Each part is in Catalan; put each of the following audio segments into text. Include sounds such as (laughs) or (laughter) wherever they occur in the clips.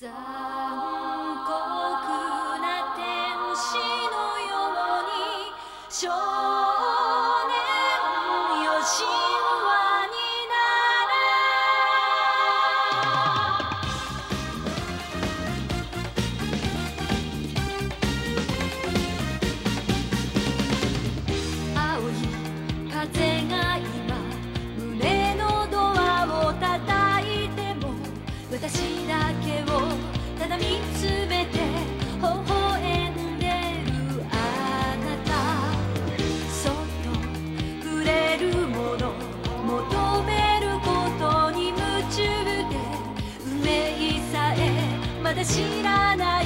残酷な天使のようにまだ知らない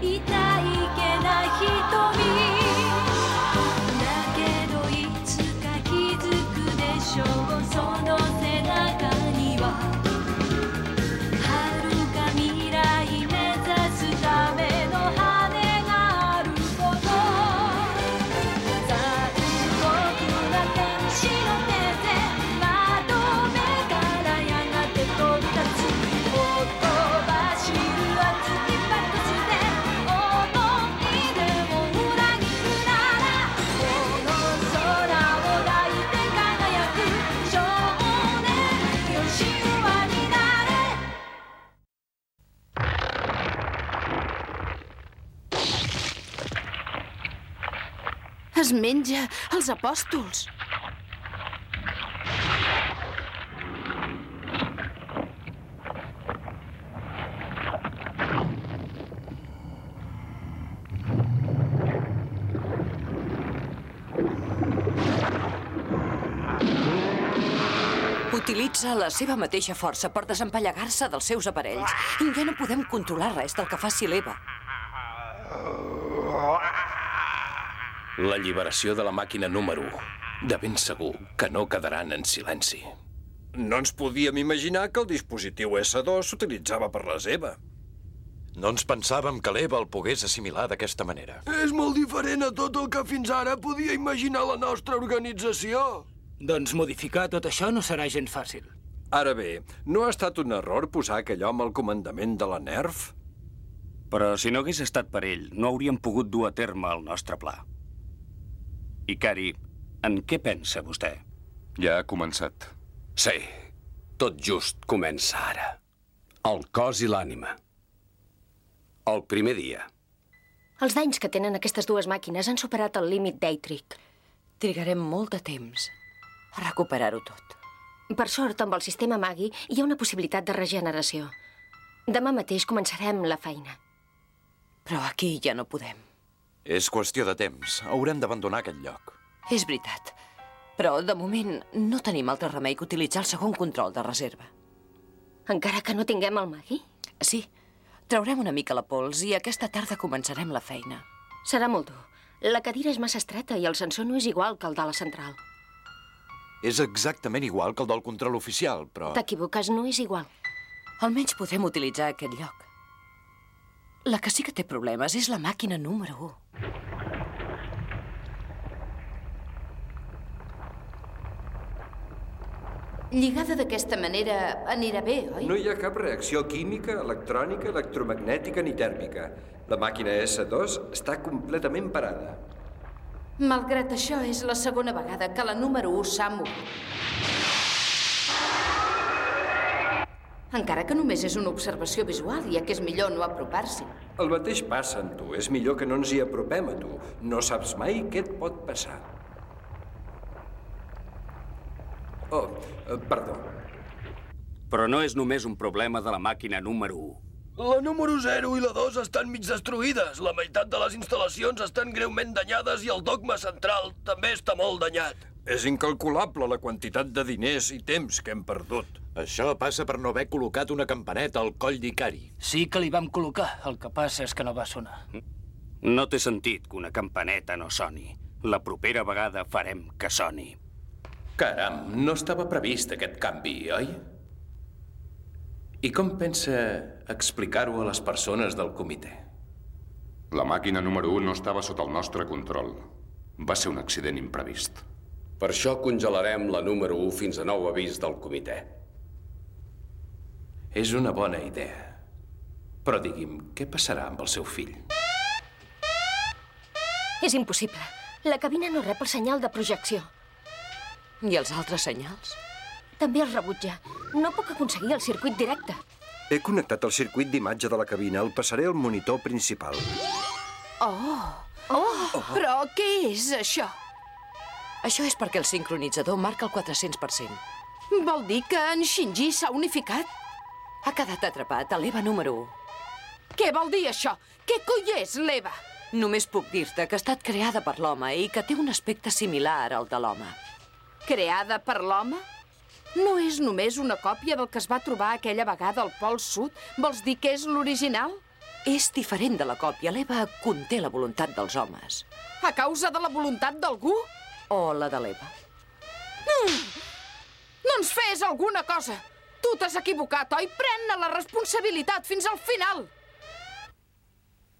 痛いけな瞳 Es menja els apòstols. Utilitza la seva mateixa força per desempallegar-se dels seus aparells. I ja no podem controlar res del que faci l'Eva. L'alliberació de la màquina número 1. De ben segur que no quedaran en silenci. No ens podíem imaginar que el dispositiu S2 s'utilitzava per la seva. No ens pensàvem que l'Eva el pogués assimilar d'aquesta manera. És molt diferent a tot el que fins ara podia imaginar la nostra organització. Doncs modificar tot això no serà gens fàcil. Ara bé, no ha estat un error posar aquell home al comandament de la NERF? Però si no hagués estat per ell, no hauríem pogut dur a terme el nostre pla. Icari, en què pensa vostè? Ja ha començat. Sí, tot just comença ara. El cos i l'ànima. El primer dia. Els danys que tenen aquestes dues màquines han superat el límit d'Eitric. Trigarem molt de temps a recuperar-ho tot. Per sort, amb el sistema Magui hi ha una possibilitat de regeneració. Demà mateix començarem la feina. Però aquí ja no podem. És qüestió de temps. Haurem d'abandonar aquest lloc. És veritat. Però, de moment, no tenim altre remei que utilitzar el segon control de reserva. Encara que no tinguem el Magui? Sí. Traurem una mica la pols i aquesta tarda començarem la feina. Serà molt dur. La cadira és massa estreta i el sensor no és igual que el de la central. És exactament igual que el del control oficial, però... T'equivoques, no és igual. Almenys podem utilitzar aquest lloc. La que sí que té problemes és la màquina número 1. Lligada d'aquesta manera anirà bé, oi? No hi ha cap reacció química, electrònica, electromagnètica ni tèrmica. La màquina S2 està completament parada. Malgrat això, és la segona vegada que la número 1 s'ha mogut. Encara que només és una observació visual, ja que és millor no apropar-s'hi. El mateix passa amb tu. És millor que no ens hi apropem a tu. No saps mai què et pot passar. Oh, eh, perdó. Però no és només un problema de la màquina número 1. La número 0 i la 2 estan mig destruïdes. La meitat de les instal·lacions estan greument danyades i el dogma central també està molt danyat. És incalculable la quantitat de diners i temps que hem perdut. Això passa per no haver col·locat una campaneta al coll d'Icari. Sí que li vam col·locar, el que passa és que no va sonar. No té sentit que una campaneta no soni. La propera vegada farem que soni. Caram, no estava previst aquest canvi, oi? I com pensa explicar-ho a les persones del comitè? La màquina número 1 no estava sota el nostre control. Va ser un accident imprevist. Per això congelarem la número 1 fins a nou avís del comitè. És una bona idea. Però digui'm, què passarà amb el seu fill? És impossible. La cabina no rep el senyal de projecció. I els altres senyals? També els rebutja. No puc aconseguir el circuit directe. He connectat el circuit d'imatge de la cabina. El passaré al monitor principal. Oh, oh, però què és això? Això és perquè el sincronitzador marca el 400%. Vol dir que en Shinji s'ha unificat? Ha quedat atrapat a l'EVA número 1. Què vol dir això? Què coi és l'Eva? Només puc dir-te que ha estat creada per l'home i que té un aspecte similar al de l'home. Creada per l'home? No és només una còpia del que es va trobar aquella vegada al Pol Sud? Vols dir que és l'original? És diferent de la còpia. L'Eva conté la voluntat dels homes. A causa de la voluntat d'algú? O la de l'Eva. Mm. Doncs fes alguna cosa. Tu t'has equivocat, oi? Pren-ne la responsabilitat fins al final.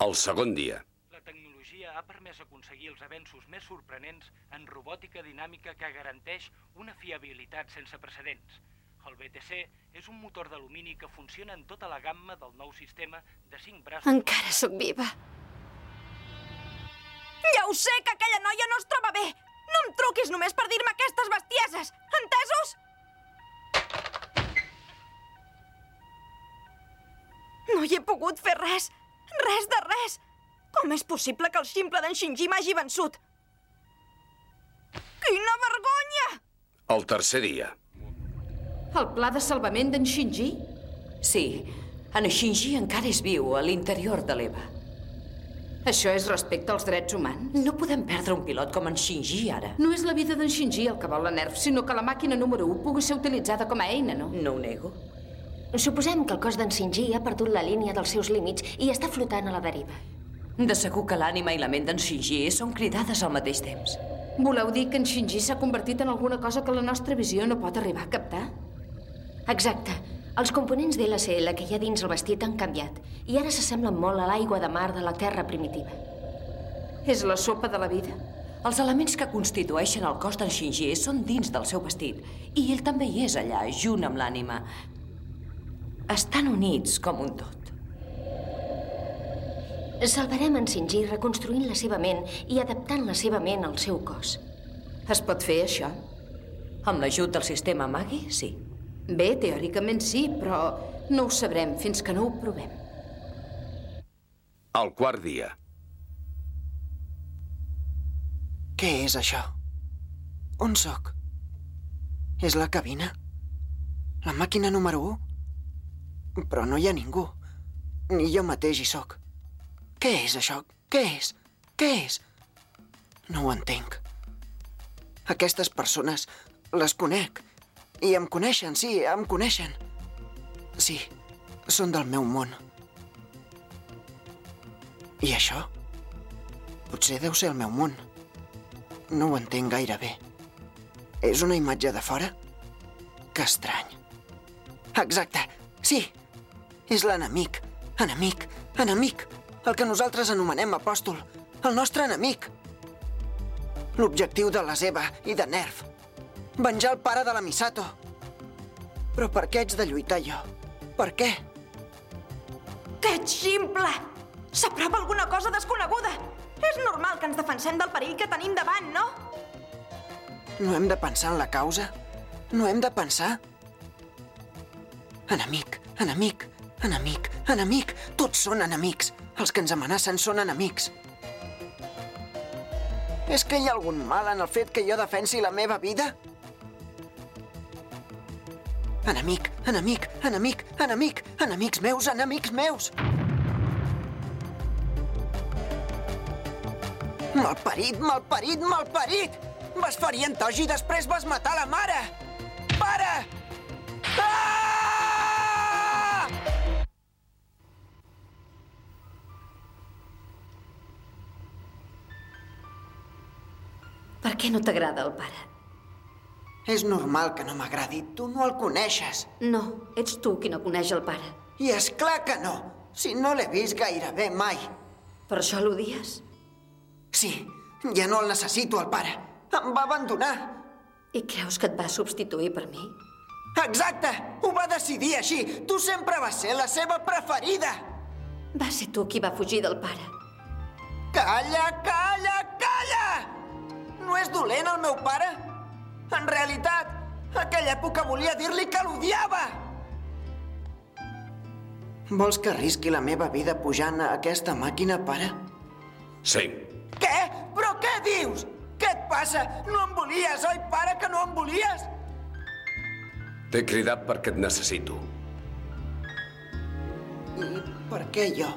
El segon dia. La tecnologia ha permès aconseguir els avenços més sorprenents en robòtica dinàmica que garanteix una fiabilitat sense precedents. El BTC és un motor d'alumini que funciona en tota la gamma del nou sistema de 5 braços... Encara sóc viva. Ja ho sé, que aquella noia no es troba bé. No em truquis només per dir-me aquestes bestieses. Entesos? No hi he pogut fer res. Res de res. Com és possible que el ximple d'en Shinji m'hagi vençut? Quina vergonya! El tercer dia. El pla de salvament d'en Shinji? Sí, en Shinji encara és viu a l'interior de l'Eva. Això és respecte als drets humans? No podem perdre un pilot com en Shinji ara. No és la vida d'en Shinji el que vol la NERF, sinó que la màquina número 1 pugui ser utilitzada com a eina, no? No ho nego. Suposem que el cos d'en Shinji ha perdut la línia dels seus límits i està flotant a la deriva. De segur que l'ànima i la ment d'en Shinji són cridades al mateix temps. Voleu dir que en Shinji s'ha convertit en alguna cosa que la nostra visió no pot arribar a captar? Exacte. Els components d'LCL que hi ha dins el vestit han canviat i ara s'assemblen molt a l'aigua de mar de la Terra primitiva. És la sopa de la vida? Els elements que constitueixen el cos d'en Shinji són dins del seu vestit i ell també hi és allà, junt amb l'ànima. Estan units com un tot. Salvarem en Shinji reconstruint la seva ment i adaptant la seva ment al seu cos. Es pot fer això? Amb l'ajut del sistema Magui, sí. Bé, teòricament sí, però no ho sabrem fins que no ho provem. El quart dia. Què és això? On sóc? És la cabina? La màquina número 1? Però no hi ha ningú. Ni jo mateix hi sóc. Què és això? Què és? Què és? No ho entenc. Aquestes persones les conec. I em coneixen, sí, em coneixen. Sí, són del meu món. I això? Potser deu ser el meu món. No ho entenc gaire bé. És una imatge de fora? Que estrany. Exacte, sí. És l'enemic. Enemic, enemic. El que nosaltres anomenem apòstol. El nostre enemic. L'objectiu de la Zeba i de Nerf. Venjar el pare de la Misato. Però per què haig de lluitar jo? Per què? Que ets ximple! S'apropa alguna cosa desconeguda! És normal que ens defensem del perill que tenim davant, no? No hem de pensar en la causa? No hem de pensar? Enemic, enemic, enemic, enemic. Tots són enemics. Els que ens amenacen són enemics. És que hi ha algun mal en el fet que jo defensi la meva vida? Enemic, enemic, enemic, enemic, enemics meus, enemics meus! Malparit, malparit, malparit! Vas ferir en Toji i després vas matar la mare! Pare! Ah! Per què no t'agrada el pare? És normal que no m'agradi. Tu no el coneixes. No, ets tu qui no coneix el pare. I és clar que no. Si no l'he vist gairebé mai. Per això l'odies? Sí, ja no el necessito, el pare. Em va abandonar. I creus que et va substituir per mi? Exacte! Ho va decidir així. Tu sempre vas ser la seva preferida. Va ser tu qui va fugir del pare. Calla, calla, calla! No és dolent el meu pare? En realitat, aquella època volia dir-li que l'odiava! Vols que arrisqui la meva vida pujant a aquesta màquina, pare? Sí. Què? Però què dius? Què et passa? No em volies, oi, pare, que no em volies? T'he cridat perquè et necessito. I per què jo?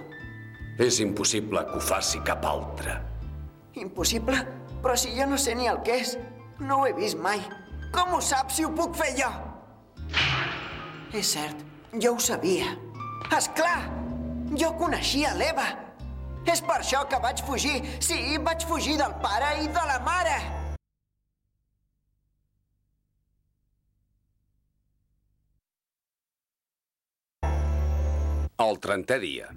És impossible que ho faci cap altre. Impossible? Però si jo no sé ni el que és. No ho he vist mai. Com ho saps si ho puc fer jo? És cert, jo ho sabia. És clar! Jo coneixia l'Eva. És per això que vaig fugir. Sí, vaig fugir del pare i de la mare. El trentè dia.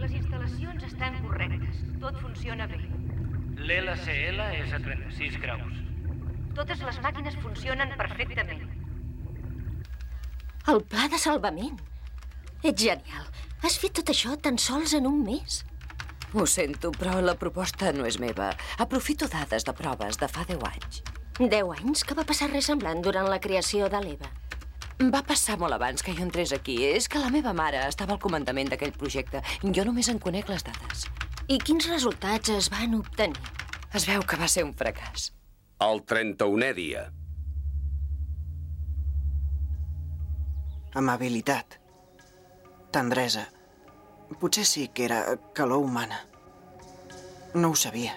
Les instal·lacions estan correctes. Tot funciona bé. L'LCL és a 36 graus. Totes les màquines funcionen perfectament. El pla de salvament. Ets genial. Has fet tot això tan sols en un mes. Ho sento, però la proposta no és meva. Aprofito dades de proves de fa 10 anys. 10 anys que va passar res semblant durant la creació de l'EVA. Va passar molt abans que jo entrés aquí. És que la meva mare estava al comandament d'aquell projecte. Jo només en conec les dades. I quins resultats es van obtenir? Es veu que va ser un fracàs. El 31è dia. Amabilitat. Tendresa. Potser sí que era calor humana. No ho sabia.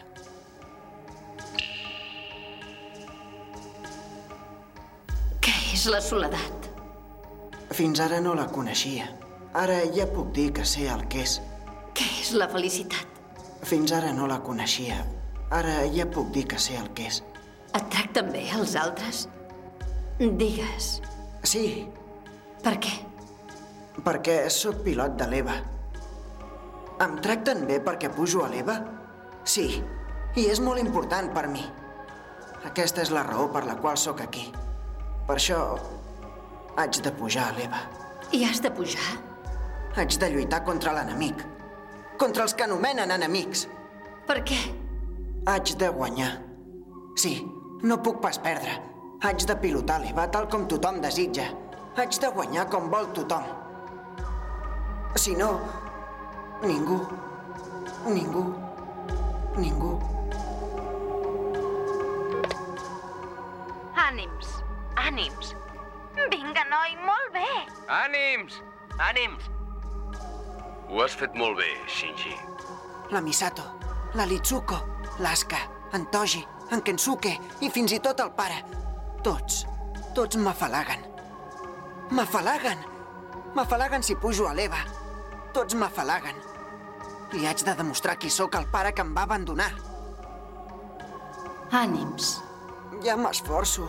Què és la soledat? Fins ara no la coneixia. Ara ja puc dir que sé el que és. Què és la felicitat? Fins ara no la coneixia. Ara ja puc dir que sé el que és. Et tracten bé els altres? Digues. Sí, Per què? perquè sóc pilot de l'EVA. Em tracten bé perquè pujo a l'EVA? Sí, i és molt important per mi. Aquesta és la raó per la qual sóc aquí. Per això haig de pujar a l'EVA. I has de pujar? Haig de lluitar contra l'enemic. Contra els que anomenen enemics. Per què? Haig de guanyar. Sí, no puc pas perdre. Haig de pilotar l'EVA tal com tothom desitja. Haig de guanyar com vol tothom. Si no, ningú, ningú, ningú. Ànims, ànims. Vinga, noi, molt bé. Ànims! Ànims! Ho has fet molt bé, Shinji. La Misato, la Litsuko, l'Aska, en Toji, en Kensuke i fins i tot el pare. Tots, tots m'afalaguen. M'afalaguen! M'afalaguen si pujo a l'Eva. Tots m'afalaguen. Li haig de demostrar qui sóc el pare que em va abandonar. Ànims. Ja m'esforço.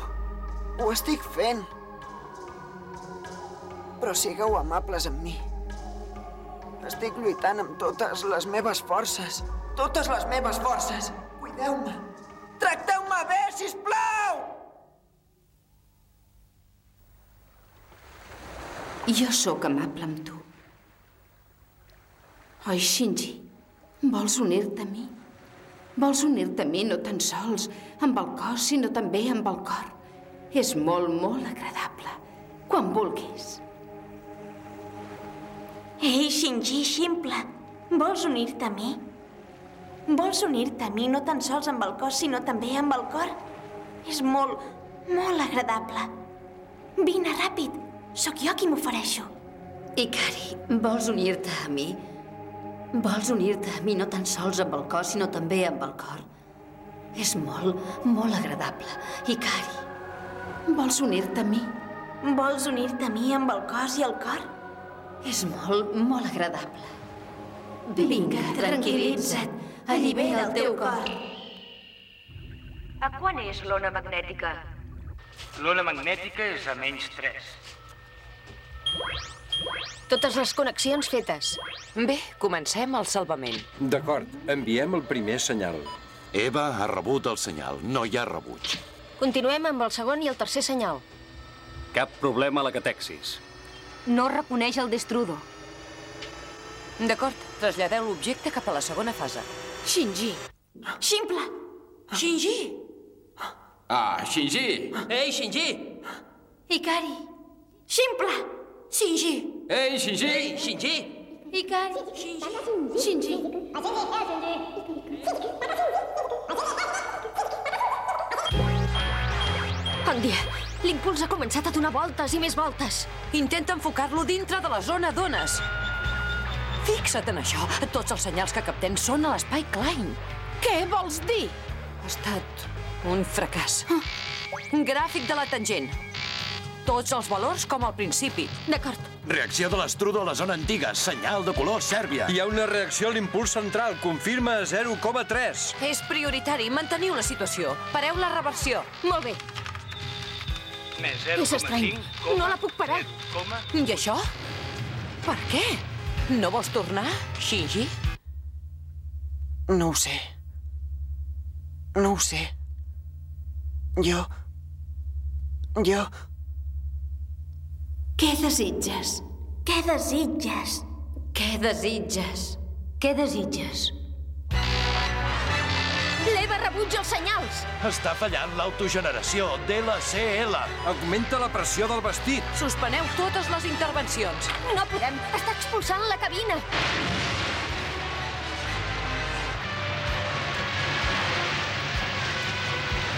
Ho estic fent. Però sigueu amables amb mi. Estic lluitant amb totes les meves forces. Totes les meves forces. Cuideu-me. Tracteu-me bé, sisplau! Jo sóc amable amb tu. Oi, Shinji? Vols unir-te a mi? Vols unir-te a mi no tan sols amb el cos, sinó també amb el cor. És molt, molt agradable. Quan vulguis. Ei, Shinji, ximple, vols unir-te a mi? Vols unir-te a mi no tan sols amb el cos, sinó també amb el cor? És molt, molt agradable. Vine, ràpid. Sóc jo qui m'ofereixo. Ikari, vols unir-te a mi? Vols unir-te a mi no tan sols amb el cos, sinó també amb el cor. És molt, molt agradable. Ikari. Vols unir-te a mi? Vols unir-te a mi amb el cos i el cor? És molt, molt agradable. Vinga, tranquil·litza't. Allibera el teu cor. A quan és l'ona magnètica? L'ona magnètica és a menys 3. Totes les connexions fetes. Bé, comencem el salvament. D'acord, enviem el primer senyal. Eva ha rebut el senyal. No hi ha rebuig. Continuem amb el segon i el tercer senyal. Cap problema a la catexis. No reconeix el destrudo. D'acord, traslladeu l'objecte cap a la segona fase. Shinji. Ximple! Shinji! Ah, Shinji! Ei, Shinji! Ikari! Ximple! Shinji! Ei, Shinji! Ei, Shinji! Ikari. Shinji. En dia, l'impuls ha començat a donar voltes i més voltes. Intenta enfocar-lo dintre de la zona d'ones. Fixa't en això. Tots els senyals que captem són a l'espai Klein. Què vols dir? Ha estat un fracàs. Gràfic de la tangent. Tots els valors com al principi. D'acord. Reacció de l'estrudo a la zona antiga. Senyal de color Sèrbia. Hi ha una reacció a l'impuls central. Confirma 0,3. És prioritari. Manteniu la situació. Pareu la reversió. Molt bé. Més És estrany. 0,5, No la puc parar. coma... I això? Per què? No vols tornar, Shinji? No ho sé. No ho sé. Jo... Jo... Què desitges? Què desitges? Què desitges? Què desitges? L'Eva rebutja els senyals! Està fallant l'autogeneració DLCL. Augmenta la pressió del vestit. Suspeneu totes les intervencions. No podem! Està expulsant la cabina!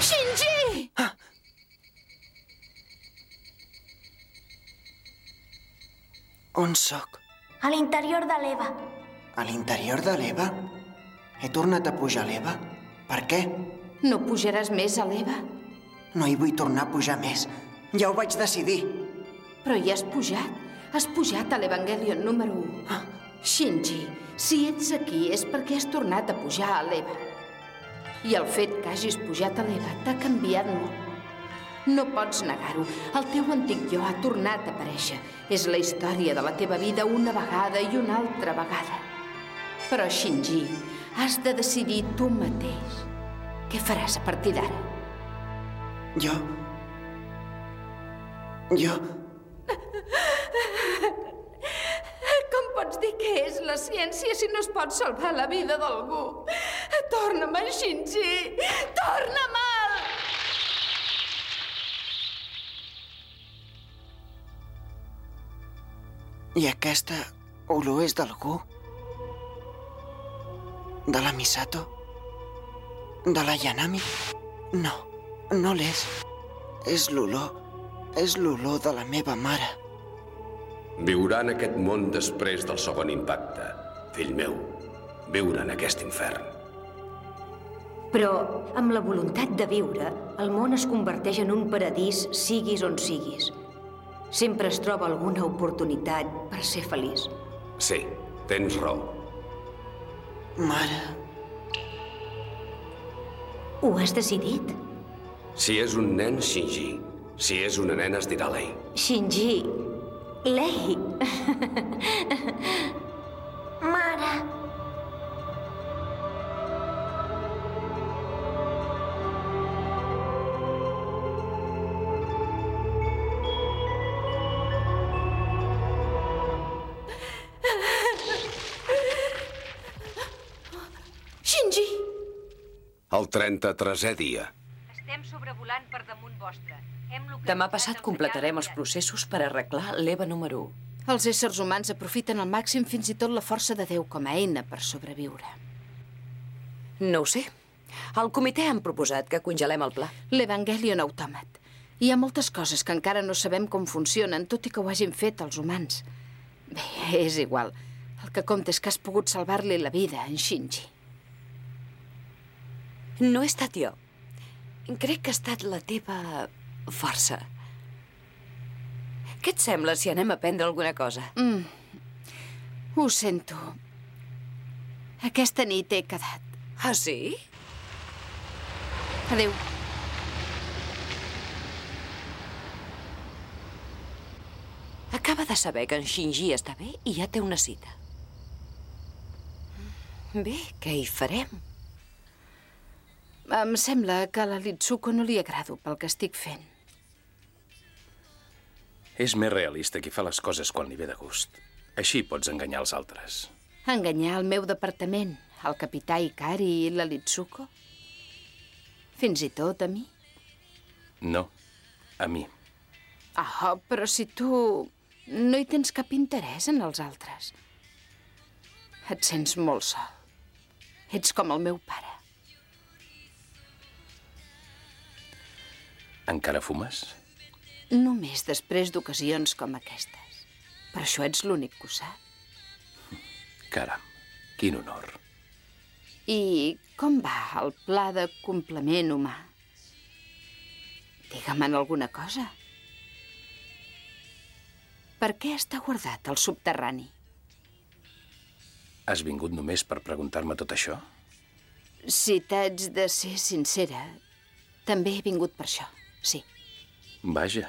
Shinji! On sóc? A l'interior de l'Eva. A l'interior de l'Eva? He tornat a pujar a l'Eva? Per què? No pujaràs més a l'Eva? No hi vull tornar a pujar més. Ja ho vaig decidir. Però hi has pujat. Has pujat a l'Evangelion número 1. Ah. Shinji, si ets aquí és perquè has tornat a pujar a l'Eva. I el fet que hagis pujat a l'Eva t'ha canviat molt. No pots negar-ho. El teu antic jo ha tornat a aparèixer. És la història de la teva vida una vegada i una altra vegada. Però, Shinji, has de decidir tu mateix. Què faràs a partir d'ara? Jo... Jo... Com pots dir que és la ciència si no es pot salvar la vida d'algú? Torna-me'n, Shinji! Torna-me'l! I aquesta olor és d'algú? De la Misato? De la Yanami? No, no l'és. És l'olor. És l'olor de la meva mare. Viurà en aquest món després del segon impacte. Fill meu, viure en aquest infern. Però amb la voluntat de viure, el món es converteix en un paradís siguis on siguis. Sempre es troba alguna oportunitat per ser feliç. Sí, tens raó. Mare... Ho has decidit? Si és un nen, Shinji. Si és una nena, es dirà Lei. Shinji, Lei, (laughs) El 33è dia. Estem sobrevolant per damunt vostre. Hem Demà passat completarem els processos per arreglar l'EVA número 1. Els éssers humans aprofiten al màxim fins i tot la força de Déu com a eina per sobreviure. No ho sé. Al comitè han proposat que congelem el pla. L'Evangelion Automat. Hi ha moltes coses que encara no sabem com funcionen, tot i que ho hagin fet els humans. Bé, és igual. El que compta és que has pogut salvar-li la vida a en Shinji. No he estat jo. Crec que ha estat la teva força. Què et sembla si anem a prendre alguna cosa? Mm. Ho sento. Aquesta nit he quedat. Ah, sí? Adéu. Acaba de saber que en Shinji està bé i ja té una cita. Bé, què hi farem? Em sembla que a la Litsuko no li agrado pel que estic fent. És més realista qui fa les coses quan li ve de gust. Així pots enganyar els altres. Enganyar el meu departament, el capità Ikari i la Litsuko? Fins i tot a mi? No, a mi. Ah, però si tu no hi tens cap interès en els altres. Et sents molt sol. Ets com el meu pare. Encara fumes? Només després d'ocasions com aquestes. Per això ets l'únic que ho sap. Caram, quin honor. I com va el pla de complement humà? Digue'm en alguna cosa. Per què està guardat al subterrani? Has vingut només per preguntar-me tot això? Si t'haig de ser sincera, també he vingut per això, sí. Vaja,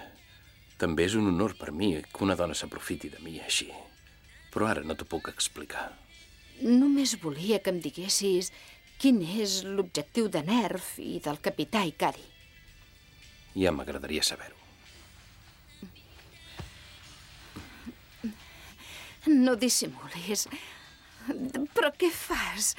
també és un honor per mi que una dona s'aprofiti de mi així. Però ara no t'ho puc explicar. Només volia que em diguessis quin és l'objectiu de Nerf i del capità Ikari. Ja m'agradaria saber-ho. No dissimulis. Però què fas?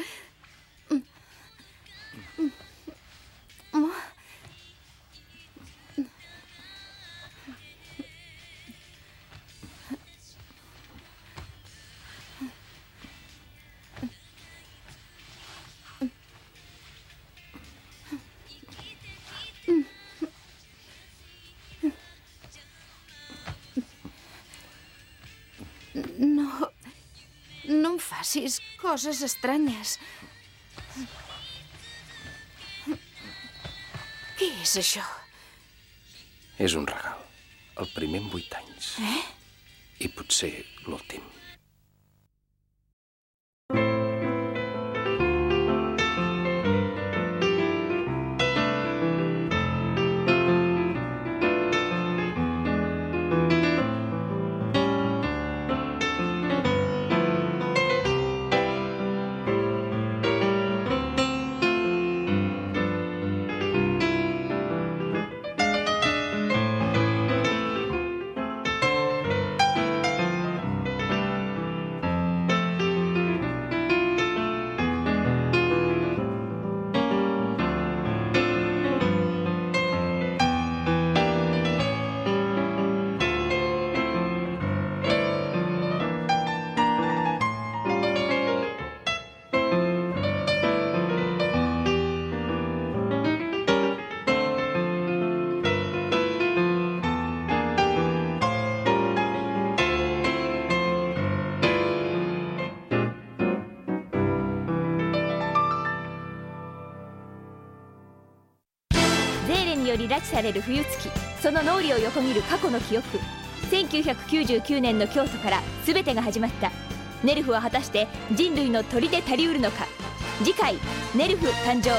Facis coses estranyes. Què és això? És un regal. El primer en vuit anys. Eh? I potser l'últim. 拉致される冬月その脳裏を横切る過去の記憶。1999年の京都から全てが始まった。ネルフは果たして人類の砦足りうるのか。次回「ネルフ誕生」